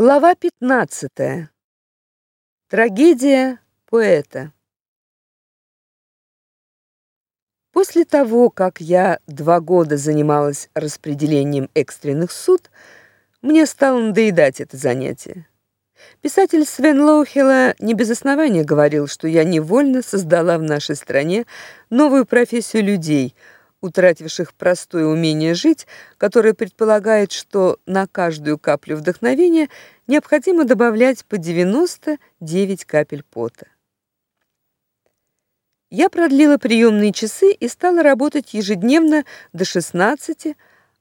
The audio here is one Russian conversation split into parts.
Глава 15. Трагедия поэта. После того, как я два года занималась распределением экстренных суд, мне стало надоедать это занятие. Писатель Свен Лоухела не без основания говорил, что я невольно создала в нашей стране новую профессию людей – утративших простое умение жить, которое предполагает, что на каждую каплю вдохновения необходимо добавлять по 99 капель пота. Я продлила приемные часы и стала работать ежедневно до 16,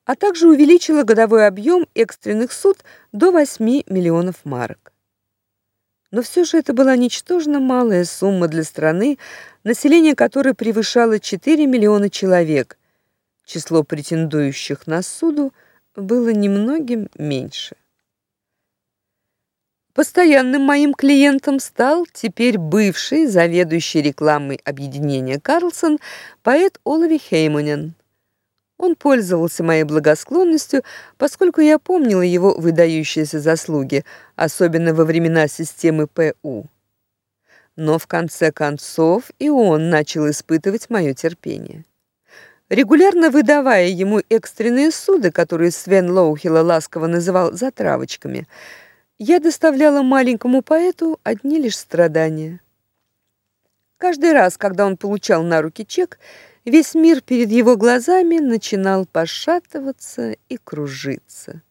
а также увеличила годовой объем экстренных суд до 8 миллионов марок. Но все же это была ничтожно малая сумма для страны, население которой превышало 4 миллиона человек. Число претендующих на суду было немногим меньше. Постоянным моим клиентом стал теперь бывший заведующий рекламой объединения Карлсон поэт Олови Хеймонен. Он пользовался моей благосклонностью, поскольку я помнила его выдающиеся заслуги, особенно во времена системы ПУ. Но в конце концов и он начал испытывать мое терпение. Регулярно выдавая ему экстренные суды, которые Свен Лоухила ласково называл затравочками, я доставляла маленькому поэту одни лишь страдания. Каждый раз, когда он получал на руки чек, Весь мир перед его глазами начинал пошатываться и кружиться.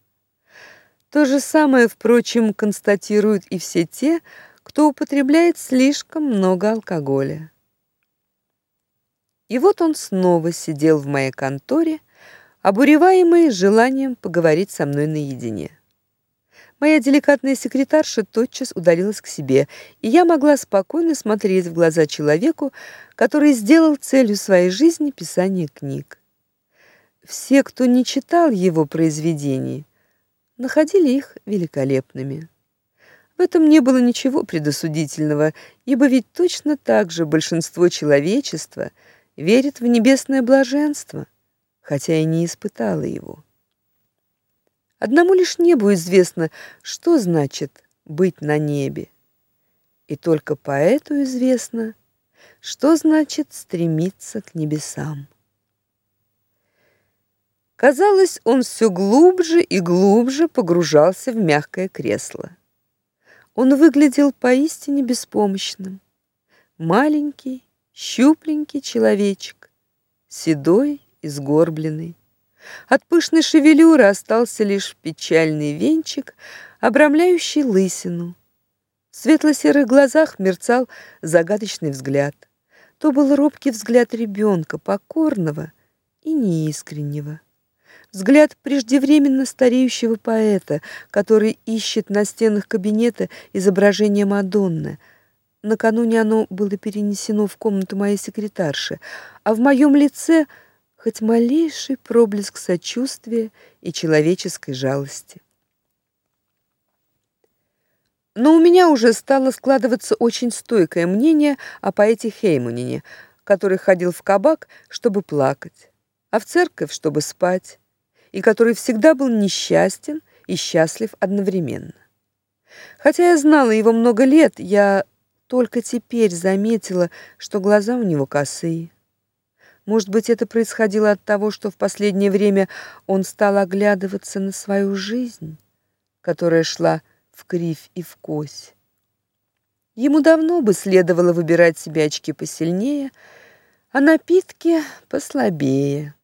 То же самое, впрочем, констатируют и все те, кто употребляет слишком много алкоголя. И вот он снова сидел в моей конторе, обуреваемый желанием поговорить со мной наедине. Моя деликатная секретарша тотчас удалилась к себе, и я могла спокойно смотреть в глаза человеку, который сделал целью своей жизни писание книг. Все, кто не читал его произведений, находили их великолепными. В этом не было ничего предосудительного, ибо ведь точно так же большинство человечества верит в небесное блаженство, хотя и не испытало его. Одному лишь небу известно, что значит быть на небе. И только поэту известно, что значит стремиться к небесам. Казалось, он все глубже и глубже погружался в мягкое кресло. Он выглядел поистине беспомощным. Маленький, щупленький человечек, седой и сгорбленный. От пышной шевелюры остался лишь печальный венчик, обрамляющий лысину. В светло-серых глазах мерцал загадочный взгляд. То был робкий взгляд ребенка, покорного и неискреннего. Взгляд преждевременно стареющего поэта, который ищет на стенах кабинета изображение Мадонны. Накануне оно было перенесено в комнату моей секретарши, а в моем лице — хоть малейший проблеск сочувствия и человеческой жалости. Но у меня уже стало складываться очень стойкое мнение о поэте Хеймунине, который ходил в кабак, чтобы плакать, а в церковь, чтобы спать, и который всегда был несчастен и счастлив одновременно. Хотя я знала его много лет, я только теперь заметила, что глаза у него косые. Может быть, это происходило от того, что в последнее время он стал оглядываться на свою жизнь, которая шла в кривь и в кось. Ему давно бы следовало выбирать себе очки посильнее, а напитки послабее.